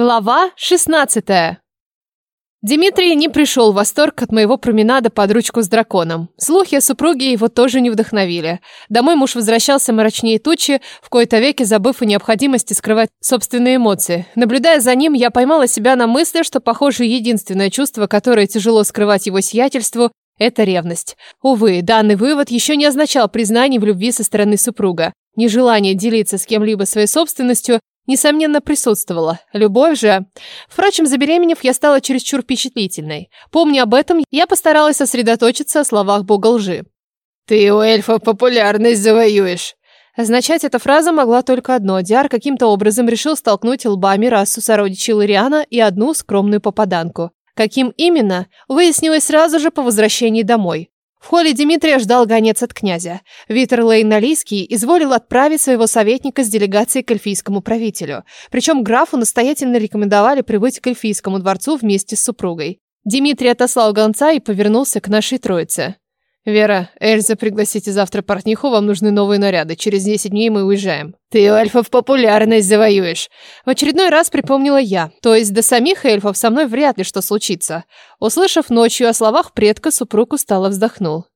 Глава 16. Дмитрий не пришел в восторг от моего променада под ручку с драконом. Слухи о супруге его тоже не вдохновили. Домой муж возвращался мрачнее тучи, в кои-то веки забыв о необходимости скрывать собственные эмоции. Наблюдая за ним, я поймала себя на мысли, что, похоже, единственное чувство, которое тяжело скрывать его сиятельству, это ревность. Увы, данный вывод еще не означал признание в любви со стороны супруга. Нежелание делиться с кем-либо своей собственностью несомненно, присутствовала. Любовь же... Впрочем, забеременев, я стала чересчур впечатлительной. Помня об этом, я постаралась сосредоточиться о словах бога лжи. «Ты у эльфа популярность завоюешь». Означать эта фраза могла только одно. Диар каким-то образом решил столкнуть лбами расу сородичей Лориана и одну скромную попаданку. Каким именно, выяснилось сразу же по возвращении домой. В холле Дмитрия ждал гонец от князя. Витер Лейналийский изволил отправить своего советника с делегацией к эльфийскому правителю. Причем графу настоятельно рекомендовали прибыть к эльфийскому дворцу вместе с супругой. Дмитрий отослал гонца и повернулся к нашей троице. «Вера, Эльза, пригласите завтра портниху, вам нужны новые наряды. Через 10 дней мы уезжаем». «Ты у эльфов популярность завоюешь». В очередной раз припомнила я. То есть до самих эльфов со мной вряд ли что случится. Услышав ночью о словах предка, супруг устало вздохнул.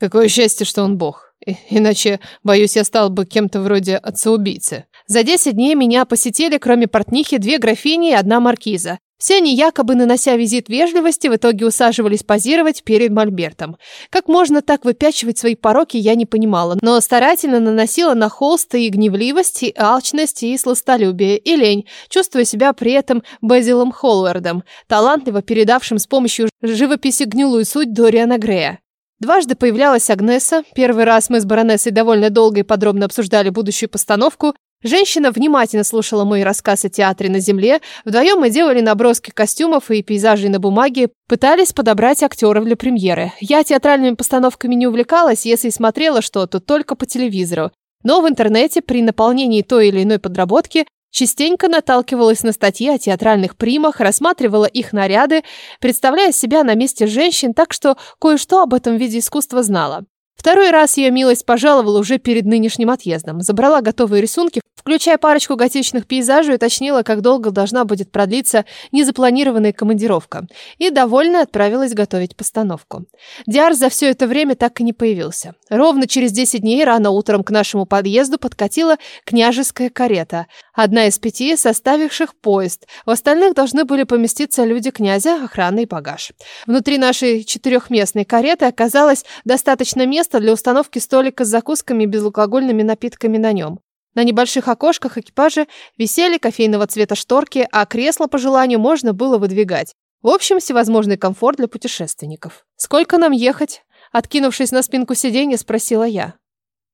«Какое счастье, что он бог. Иначе, боюсь, я стал бы кем-то вроде отца-убийцы». За 10 дней меня посетили, кроме портнихи, две графини и одна маркиза. Все они, якобы нанося визит вежливости, в итоге усаживались позировать перед мольбертом. Как можно так выпячивать свои пороки, я не понимала, но старательно наносила на холст и гневливость, и алчность, и сластолюбие, и лень, чувствуя себя при этом Безилом Холвардом, талантливо передавшим с помощью живописи гнилую суть Дориана Грея. Дважды появлялась Агнеса. Первый раз мы с баронессой довольно долго и подробно обсуждали будущую постановку, Женщина внимательно слушала мой рассказ о театре на земле. Вдвоем мы делали наброски костюмов и пейзажей на бумаге, пытались подобрать актеров для премьеры. Я театральными постановками не увлекалась, если смотрела что-то только по телевизору. Но в интернете при наполнении той или иной подработки частенько наталкивалась на статьи о театральных примах, рассматривала их наряды, представляя себя на месте женщин, так что кое-что об этом виде искусства знала. Второй раз ее милость пожаловала уже перед нынешним отъездом. Забрала готовые рисунки, включая парочку готичных пейзажей, уточнила, как долго должна будет продлиться незапланированная командировка. И, довольно отправилась готовить постановку. Диар за все это время так и не появился. Ровно через 10 дней рано утром к нашему подъезду подкатила княжеская карета. Одна из пяти, составивших поезд. В остальных должны были поместиться люди князя, охрана и багаж. Внутри нашей четырехместной кареты оказалось достаточно места, место для установки столика с закусками и безалкогольными напитками на нем. На небольших окошках экипажа висели кофейного цвета шторки, а кресла по желанию можно было выдвигать. В общем, всевозможный комфорт для путешественников. «Сколько нам ехать?» Откинувшись на спинку сиденья, спросила я.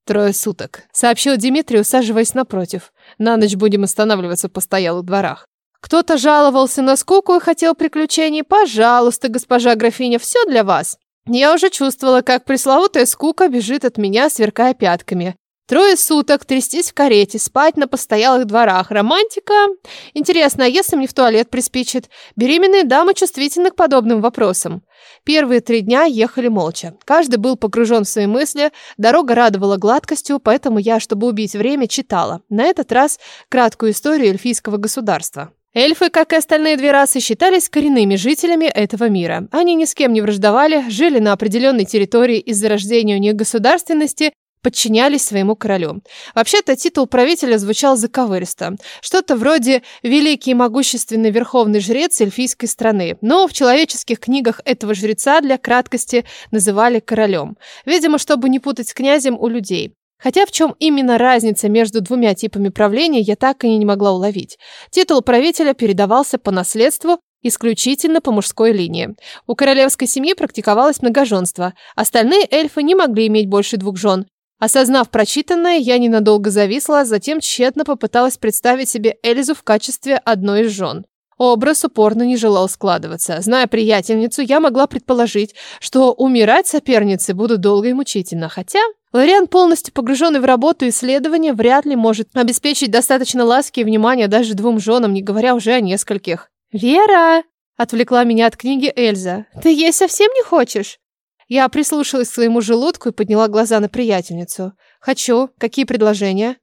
«Трое суток», — сообщил Дмитрий, усаживаясь напротив. «На ночь будем останавливаться в постоялых дворах». Кто-то жаловался на скуку и хотел приключений. Пожалуйста, госпожа графиня, все для вас. Я уже чувствовала, как пресловутая скука бежит от меня, сверкая пятками. Трое суток трястись в карете, спать на постоялых дворах. Романтика? Интересно, а если мне в туалет приспичит? Беременные дамы чувствительны к подобным вопросам. Первые три дня ехали молча. Каждый был погружен в свои мысли, дорога радовала гладкостью, поэтому я, чтобы убить время, читала. На этот раз краткую историю эльфийского государства. Эльфы, как и остальные две расы, считались коренными жителями этого мира. Они ни с кем не враждовали, жили на определенной территории из-за рождения у них государственности, подчинялись своему королю. Вообще-то титул правителя звучал заковыристо. Что-то вроде «великий и могущественный верховный жрец эльфийской страны». Но в человеческих книгах этого жреца для краткости называли королем. Видимо, чтобы не путать с князем у людей. Хотя в чем именно разница между двумя типами правления, я так и не могла уловить. Титул правителя передавался по наследству исключительно по мужской линии. У королевской семьи практиковалось многоженство. Остальные эльфы не могли иметь больше двух жен. Осознав прочитанное, я ненадолго зависла, а затем тщетно попыталась представить себе Эльзу в качестве одной из жен. Образ упорно не желал складываться. Зная приятельницу, я могла предположить, что умирать соперницы будут долго и мучительно. Хотя Лориан, полностью погруженный в работу и исследования, вряд ли может обеспечить достаточно ласки и внимания даже двум женам, не говоря уже о нескольких. «Вера!» — отвлекла меня от книги Эльза. «Ты есть совсем не хочешь?» Я прислушалась к своему желудку и подняла глаза на приятельницу. «Хочу. Какие предложения?»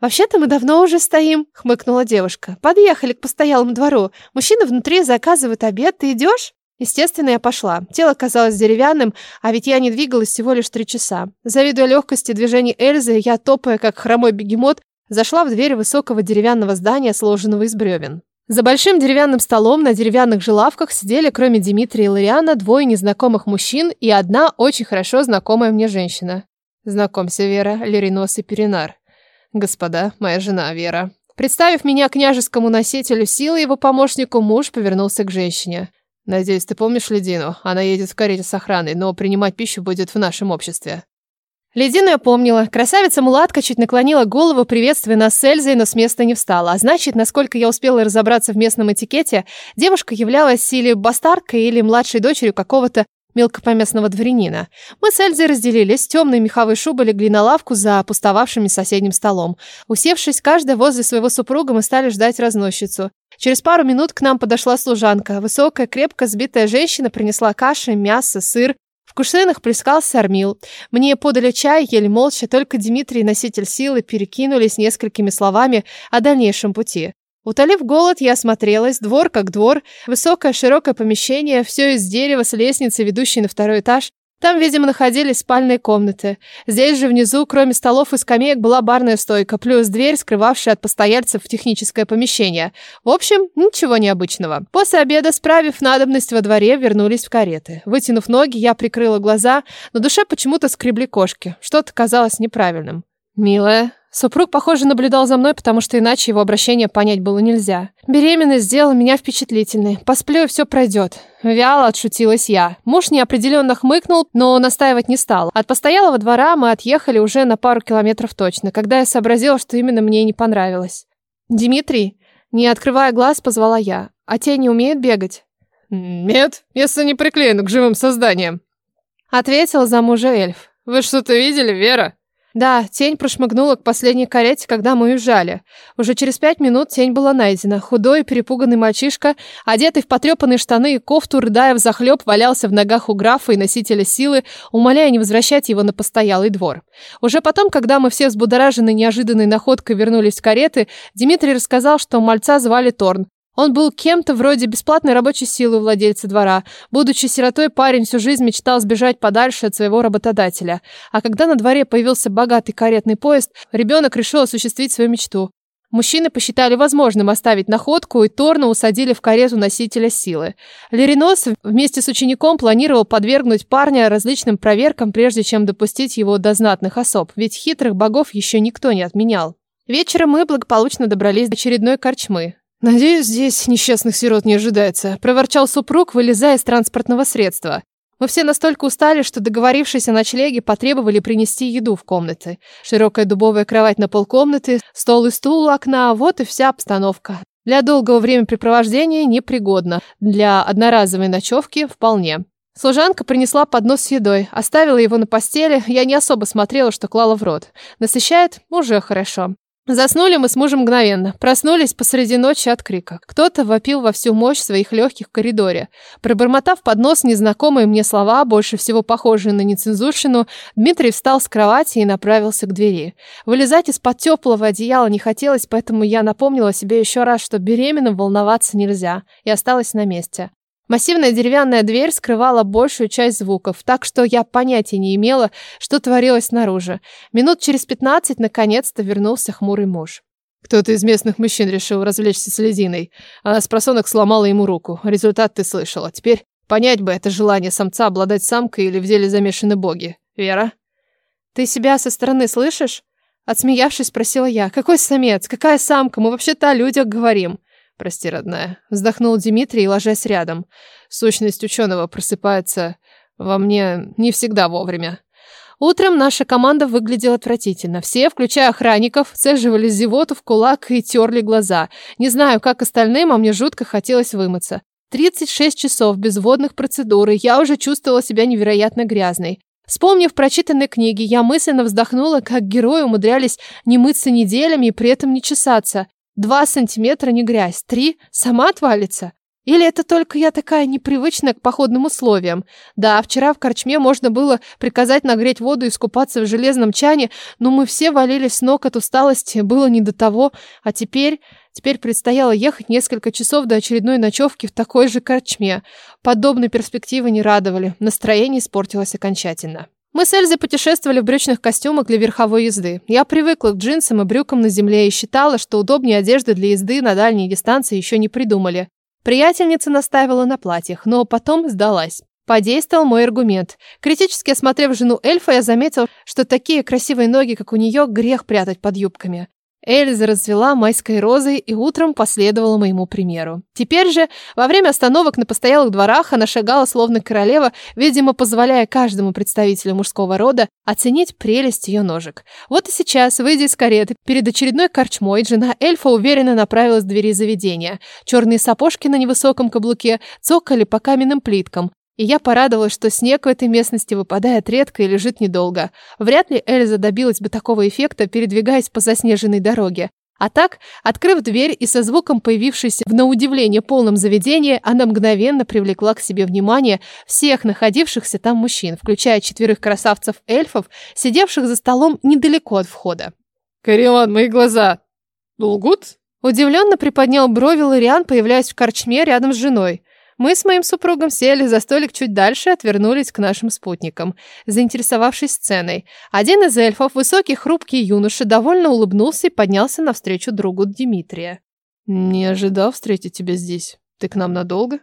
«Вообще-то мы давно уже стоим», — хмыкнула девушка. «Подъехали к постоялому двору. Мужчина внутри заказывает обед. Ты идешь?» Естественно, я пошла. Тело казалось деревянным, а ведь я не двигалась всего лишь три часа. Завидуя легкости движений Эльзы, я, топая как хромой бегемот, зашла в дверь высокого деревянного здания, сложенного из бревен. За большим деревянным столом на деревянных же лавках сидели, кроме Дмитрия и Лариана, двое незнакомых мужчин и одна очень хорошо знакомая мне женщина. Знакомься, Вера, Леринос и Перинар. Господа, моя жена Вера. Представив меня княжескому носителю силы его помощнику, муж повернулся к женщине. Надеюсь, ты помнишь Ледину? Она едет в карете с охраной, но принимать пищу будет в нашем обществе. Ледину я помнила. Красавица-мулатка чуть наклонила голову, приветствуя нас с Эльзой, но с места не встала. А значит, насколько я успела разобраться в местном этикете, девушка являлась или бастардкой, или младшей дочерью какого-то мелкопоместного дворянина. Мы с Эльзой разделились, темные меховые шубы легли на лавку за опустовавшим соседним столом. Усевшись, каждая возле своего супруга, мы стали ждать разносчицу. Через пару минут к нам подошла служанка. Высокая, крепко сбитая женщина принесла каши, мясо, сыр. В кувшинах плескался армил. Мне подали чай, еле молча, только Дмитрий, носитель силы, перекинулись несколькими словами о дальнейшем пути. Утолив голод, я осмотрелась. Двор как двор. Высокое широкое помещение. Все из дерева с лестницей, ведущей на второй этаж. Там, видимо, находились спальные комнаты. Здесь же внизу, кроме столов и скамеек, была барная стойка, плюс дверь, скрывавшая от постояльцев техническое помещение. В общем, ничего необычного. После обеда, справив надобность во дворе, вернулись в кареты. Вытянув ноги, я прикрыла глаза. На душе почему-то скребли кошки. Что-то казалось неправильным. «Милая, Супруг, похоже, наблюдал за мной, потому что иначе его обращение понять было нельзя. Беременность сделала меня впечатлительной. Посплю, и все пройдет. Вяло отшутилась я. Муж неопределенно хмыкнул, но настаивать не стал. От постоялого двора мы отъехали уже на пару километров точно, когда я сообразила, что именно мне не понравилось. «Дмитрий?» Не открывая глаз, позвала я. «А те не умеют бегать?» «Нет, если не приклеены к живым созданиям», — ответил за мужа эльф. «Вы что-то видели, Вера?» Да, тень прошмыгнула к последней карете, когда мы уезжали. Уже через пять минут тень была найдена. Худой перепуганный мальчишка, одетый в потрепанные штаны и кофту, рыдая взахлеб, валялся в ногах у графа и носителя силы, умоляя не возвращать его на постоялый двор. Уже потом, когда мы все взбудоражены неожиданной находкой вернулись в кареты, Дмитрий рассказал, что мальца звали Торн. Он был кем-то вроде бесплатной рабочей силы владельца двора. Будучи сиротой, парень всю жизнь мечтал сбежать подальше от своего работодателя. А когда на дворе появился богатый каретный поезд, ребенок решил осуществить свою мечту. Мужчины посчитали возможным оставить находку и Торна усадили в карету носителя силы. Леринос вместе с учеником планировал подвергнуть парня различным проверкам, прежде чем допустить его до знатных особ, ведь хитрых богов еще никто не отменял. Вечером мы благополучно добрались до очередной корчмы. «Надеюсь, здесь несчастных сирот не ожидается», – проворчал супруг, вылезая из транспортного средства. Мы все настолько устали, что, договорившись о ночлеге, потребовали принести еду в комнаты. Широкая дубовая кровать на полкомнаты, стол и стул у окна – вот и вся обстановка. Для долгого времяпрепровождения непригодно, для одноразовой ночевки – вполне. Служанка принесла поднос с едой, оставила его на постели, я не особо смотрела, что клала в рот. Насыщает? Уже хорошо. Заснули мы с мужем мгновенно. Проснулись посреди ночи от крика. Кто-то вопил во всю мощь своих легких в коридоре. Пробормотав под нос незнакомые мне слова, больше всего похожие на нецензурщину, Дмитрий встал с кровати и направился к двери. Вылезать из-под теплого одеяла не хотелось, поэтому я напомнила себе еще раз, что беременным волноваться нельзя, и осталась на месте. Массивная деревянная дверь скрывала большую часть звуков, так что я понятия не имела, что творилось снаружи. Минут через пятнадцать наконец-то вернулся хмурый муж. Кто-то из местных мужчин решил развлечься с Лединой. Она с просонок сломала ему руку. Результат ты слышала. Теперь понять бы это желание самца обладать самкой или в деле замешаны боги. Вера? Ты себя со стороны слышишь? Отсмеявшись, спросила я. Какой самец? Какая самка? Мы вообще-то о людях говорим. Прости, родная. Вздохнул Дмитрий, ложась рядом. Сущность ученого просыпается во мне не всегда вовремя. Утром наша команда выглядела отвратительно. Все, включая охранников, цеживали зевоту в кулак и терли глаза. Не знаю, как остальным, а мне жутко хотелось вымыться. 36 часов без водных процедур, и я уже чувствовала себя невероятно грязной. Вспомнив прочитанные книги, я мысленно вздохнула, как герои умудрялись не мыться неделями и при этом не чесаться. Два сантиметра не грязь, три сама отвалится. Или это только я такая непривычная к походным условиям? Да, вчера в корчме можно было приказать нагреть воду и искупаться в железном чане, но мы все валились с ног от усталости, было не до того. А теперь... Теперь предстояло ехать несколько часов до очередной ночевки в такой же корчме. Подобные перспективы не радовали, настроение испортилось окончательно. Мы с Эльзой путешествовали в брючных костюмах для верховой езды. Я привыкла к джинсам и брюкам на земле и считала, что удобнее одежды для езды на дальние дистанции еще не придумали. Приятельница наставила на платьях, но потом сдалась. Подействовал мой аргумент. Критически осмотрев жену эльфа, я заметил, что такие красивые ноги, как у нее, грех прятать под юбками. Эльза расцвела майской розой и утром последовала моему примеру. Теперь же, во время остановок на постоялых дворах, она шагала словно королева, видимо, позволяя каждому представителю мужского рода оценить прелесть ее ножек. Вот и сейчас, выйдя из кареты, перед очередной корчмой, жена эльфа уверенно направилась к двери заведения. Черные сапожки на невысоком каблуке цокали по каменным плиткам. И я порадовалась, что снег в этой местности выпадает редко и лежит недолго. Вряд ли Эльза добилась бы такого эффекта, передвигаясь по заснеженной дороге. А так, открыв дверь и со звуком появившейся в на удивление полном заведении, она мгновенно привлекла к себе внимание всех находившихся там мужчин, включая четверых красавцев-эльфов, сидевших за столом недалеко от входа. «Карион, мои глаза лгут?» Удивленно приподнял брови Лориан, появляясь в корчме рядом с женой. Мы с моим супругом сели за столик чуть дальше и отвернулись к нашим спутникам, заинтересовавшись сценой. Один из эльфов, высокий хрупкий юноша, довольно улыбнулся и поднялся навстречу другу Дмитрия. «Не ожидал встретить тебя здесь. Ты к нам надолго?»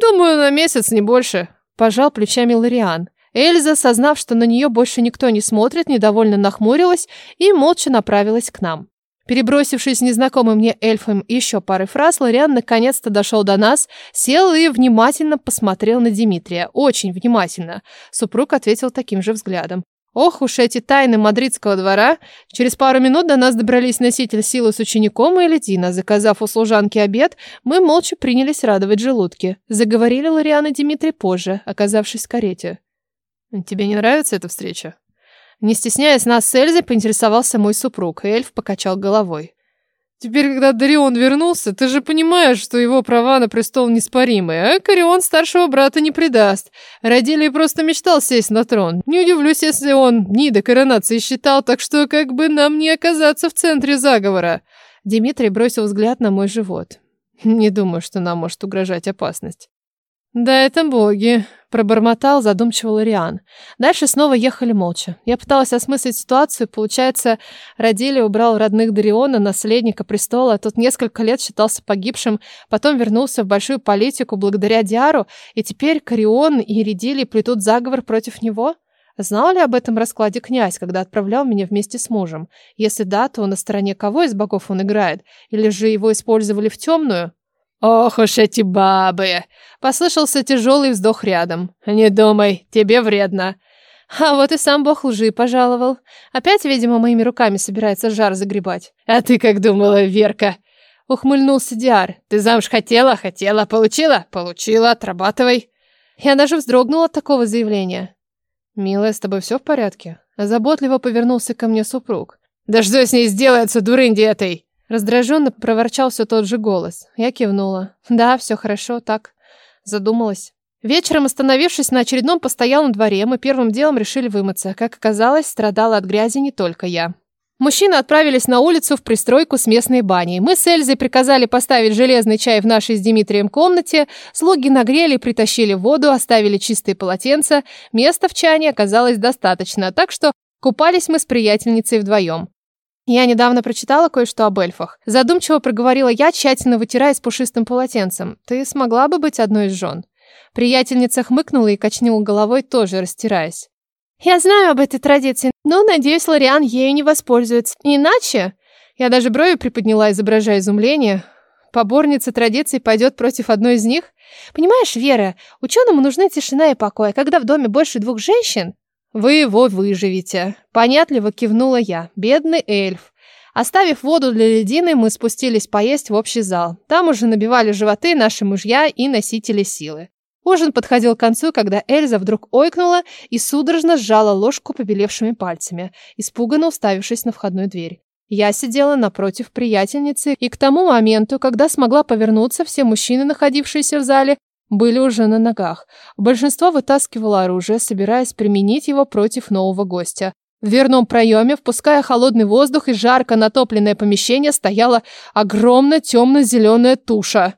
«Думаю, на месяц, не больше», – пожал плечами Лориан. Эльза, сознав, что на нее больше никто не смотрит, недовольно нахмурилась и молча направилась к нам. Перебросившись с незнакомым мне эльфом еще парой фраз, Лориан наконец-то дошел до нас, сел и внимательно посмотрел на Дмитрия. Очень внимательно. Супруг ответил таким же взглядом. Ох уж эти тайны мадридского двора. Через пару минут до нас добрались носитель силы с учеником и Ледина. Заказав у служанки обед, мы молча принялись радовать желудки. Заговорили Лориан и Дмитрий позже, оказавшись в карете. «Тебе не нравится эта встреча?» Не стесняясь нас с Эльзой, поинтересовался мой супруг, и эльф покачал головой. Теперь, когда Дарион вернулся, ты же понимаешь, что его права на престол неспоримые, а Корион старшего брата не предаст. Родили просто мечтал сесть на трон. Не удивлюсь, если он ни до коронации считал, так что как бы нам не оказаться в центре заговора. Дмитрий бросил взгляд на мой живот. Не думаю, что нам может угрожать опасность. «Да это боги», – пробормотал задумчиво Лориан. Дальше снова ехали молча. Я пыталась осмыслить ситуацию. Получается, Родили убрал родных Дариона, наследника престола. Тот несколько лет считался погибшим, потом вернулся в большую политику благодаря Диару, и теперь Карион и Редили плетут заговор против него? Знал ли об этом раскладе князь, когда отправлял меня вместе с мужем? Если да, то на стороне кого из богов он играет? Или же его использовали в темную? «Ох уж эти бабы!» Послышался тяжелый вздох рядом. «Не думай, тебе вредно». А вот и сам бог лжи пожаловал. Опять, видимо, моими руками собирается жар загребать. «А ты как думала, Верка?» Ухмыльнулся Диар. «Ты замуж хотела, хотела, получила? Получила, отрабатывай». Я даже вздрогнула от такого заявления. «Милая, с тобой все в порядке?» Заботливо повернулся ко мне супруг. «Да что с ней сделается, дурынди этой?» Раздраженно проворчал все тот же голос. Я кивнула. Да, все хорошо, так. Задумалась. Вечером, остановившись на очередном постоялом дворе, мы первым делом решили вымыться. Как оказалось, страдала от грязи не только я. Мужчины отправились на улицу в пристройку с местной баней. Мы с Эльзой приказали поставить железный чай в нашей с Дмитрием комнате. Слуги нагрели, притащили воду, оставили чистые полотенца. Места в чане оказалось достаточно, так что купались мы с приятельницей вдвоем. Я недавно прочитала кое-что об эльфах. Задумчиво проговорила я, тщательно вытираясь пушистым полотенцем. Ты смогла бы быть одной из жен? Приятельница хмыкнула и качнула головой, тоже растираясь. Я знаю об этой традиции, но, надеюсь, Лориан ею не воспользуется. Иначе... Я даже брови приподняла, изображая изумление. Поборница традиций пойдет против одной из них? Понимаешь, Вера, ученому нужны тишина и покой, а когда в доме больше двух женщин... «Вы его выживете», — понятливо кивнула я. «Бедный эльф». Оставив воду для ледины, мы спустились поесть в общий зал. Там уже набивали животы наши мужья и носители силы. Ужин подходил к концу, когда Эльза вдруг ойкнула и судорожно сжала ложку побелевшими пальцами, испуганно уставившись на входную дверь. Я сидела напротив приятельницы, и к тому моменту, когда смогла повернуться, все мужчины, находившиеся в зале, были уже на ногах. Большинство вытаскивало оружие, собираясь применить его против нового гостя. В дверном проеме, впуская холодный воздух и жарко натопленное помещение, стояла огромная темно-зеленая туша.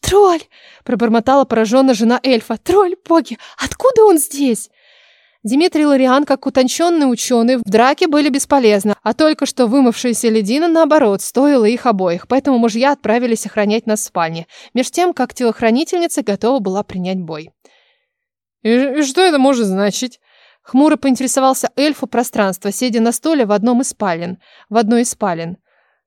«Тролль!» – пробормотала пораженно жена эльфа. «Тролль, боги! Откуда он здесь?» Дмитрий и Лориан, как утонченные ученые, в драке были бесполезны, а только что вымывшаяся ледина, наоборот, стоила их обоих, поэтому мужья отправились охранять нас в спальне, меж тем, как телохранительница готова была принять бой. «И, и что это может значить?» Хмуро поинтересовался эльфу пространство, сидя на столе в одном из спален. В одной из спален.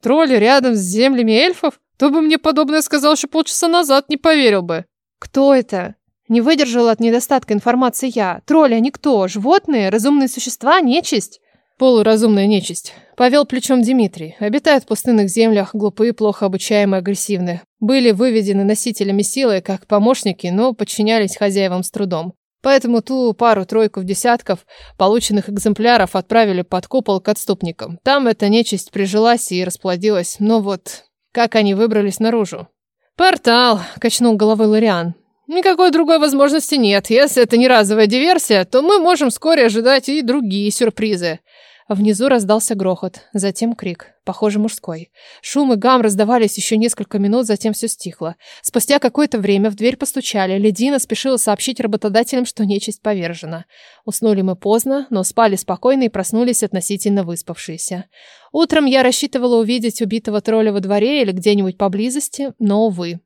«Тролли рядом с землями эльфов? Кто бы мне подобное сказал еще полчаса назад, не поверил бы». «Кто это?» Не выдержала от недостатка информации я. Тролли, они кто? Животные? Разумные существа? Нечисть? Полуразумная нечисть. Повел плечом Дмитрий. Обитают в пустынных землях, глупые, плохо обучаемые, агрессивные. Были выведены носителями силы, как помощники, но подчинялись хозяевам с трудом. Поэтому ту пару-тройку в десятков полученных экземпляров отправили под купол к отступникам. Там эта нечисть прижилась и расплодилась. Но вот как они выбрались наружу? «Портал!» – качнул головой Лориан. Никакой другой возможности нет. Если это не разовая диверсия, то мы можем вскоре ожидать и другие сюрпризы. Внизу раздался грохот, затем крик, похоже, мужской. Шум и гам раздавались еще несколько минут, затем все стихло. Спустя какое-то время в дверь постучали. Ледина спешила сообщить работодателям, что нечисть повержена. Уснули мы поздно, но спали спокойно и проснулись относительно выспавшиеся. Утром я рассчитывала увидеть убитого тролля во дворе или где-нибудь поблизости, но, увы.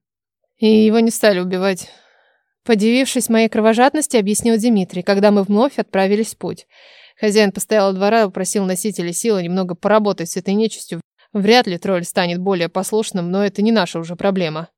И его не стали убивать. Подивившись моей кровожадности, объяснил Дмитрий, когда мы вновь отправились в путь. Хозяин постоялого двора попросил носителя силы немного поработать с этой нечистью. Вряд ли тролль станет более послушным, но это не наша уже проблема.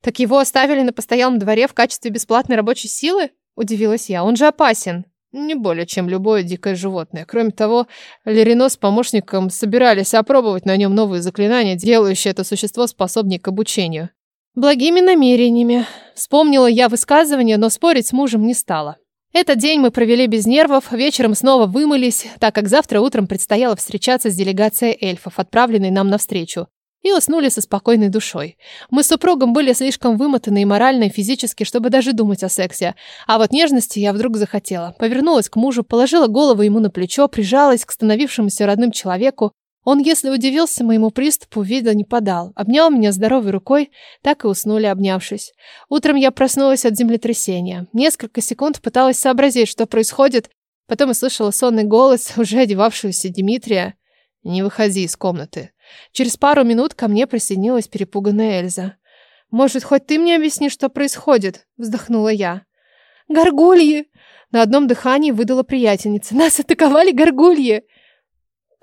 Так его оставили на постоялом дворе в качестве бесплатной рабочей силы? Удивилась я. Он же опасен. Не более, чем любое дикое животное. Кроме того, Лерино с помощником собирались опробовать на нем новые заклинания, делающие это существо способнее к обучению. Благими намерениями. Вспомнила я высказывание, но спорить с мужем не стала. Этот день мы провели без нервов, вечером снова вымылись, так как завтра утром предстояло встречаться с делегацией эльфов, отправленной нам навстречу, и уснули со спокойной душой. Мы с супругом были слишком вымотаны и морально, и физически, чтобы даже думать о сексе. А вот нежности я вдруг захотела. Повернулась к мужу, положила голову ему на плечо, прижалась к становившемуся родным человеку, он, если удивился моему приступу, вида не подал. Обнял меня здоровой рукой, так и уснули, обнявшись. Утром я проснулась от землетрясения. Несколько секунд пыталась сообразить, что происходит. Потом услышала сонный голос, уже одевавшегося Дмитрия. «Не выходи из комнаты». Через пару минут ко мне присоединилась перепуганная Эльза. «Может, хоть ты мне объяснишь, что происходит?» Вздохнула я. «Горгульи!» На одном дыхании выдала приятельница. «Нас атаковали горгульи!»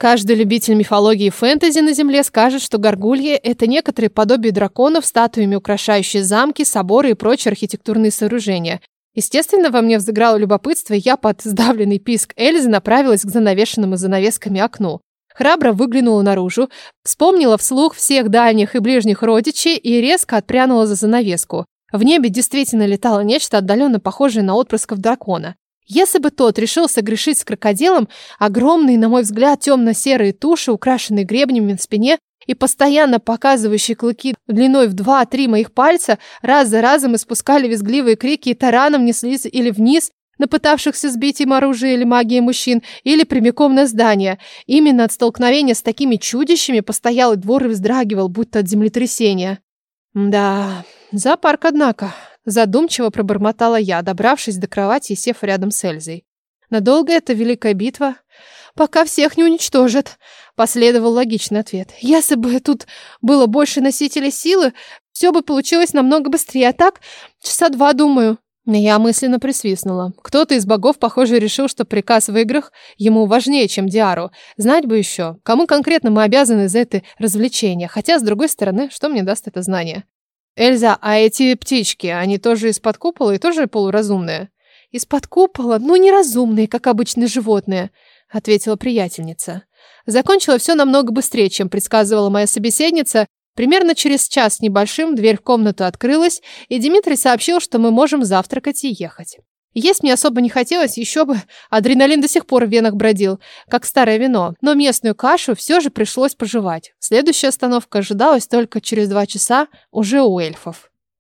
Каждый любитель мифологии и фэнтези на Земле скажет, что горгульи – это некоторые подобие драконов, статуями украшающие замки, соборы и прочие архитектурные сооружения. Естественно, во мне взыграло любопытство, и я под сдавленный писк Эльзы направилась к занавешенному занавесками окну. Храбро выглянула наружу, вспомнила вслух всех дальних и ближних родичей и резко отпрянула за занавеску. В небе действительно летало нечто отдаленно похожее на отпрысков дракона. Если бы тот решился грешить с крокодилом, огромные, на мой взгляд, темно-серые туши, украшенные гребнями на спине и постоянно показывающие клыки длиной в два-три моих пальца, раз за разом испускали визгливые крики и тараном неслись или вниз, на пытавшихся сбить им оружие или магии мужчин, или прямиком на здание. Именно от столкновения с такими чудищами постоялый двор и вздрагивал, будто от землетрясения. Да, зоопарк, однако. Задумчиво пробормотала я, добравшись до кровати и сев рядом с Эльзой. Надолго эта великая битва? Пока всех не уничтожат. Последовал логичный ответ. Если бы тут было больше носителей силы, все бы получилось намного быстрее. А так, часа два, думаю. Я мысленно присвистнула. Кто-то из богов, похоже, решил, что приказ в играх ему важнее, чем Диару. Знать бы еще, кому конкретно мы обязаны за это развлечение. Хотя, с другой стороны, что мне даст это знание? Эльза, а эти птички, они тоже из-под купола и тоже полуразумные? Из-под купола? Ну, неразумные, как обычные животные, ответила приятельница. Закончила все намного быстрее, чем предсказывала моя собеседница. Примерно через час небольшим дверь в комнату открылась, и Дмитрий сообщил, что мы можем завтракать и ехать. Есть мне особо не хотелось, еще бы. Адреналин до сих пор в венах бродил, как старое вино. Но местную кашу все же пришлось пожевать. Следующая остановка ожидалась только через два часа уже у эльфов.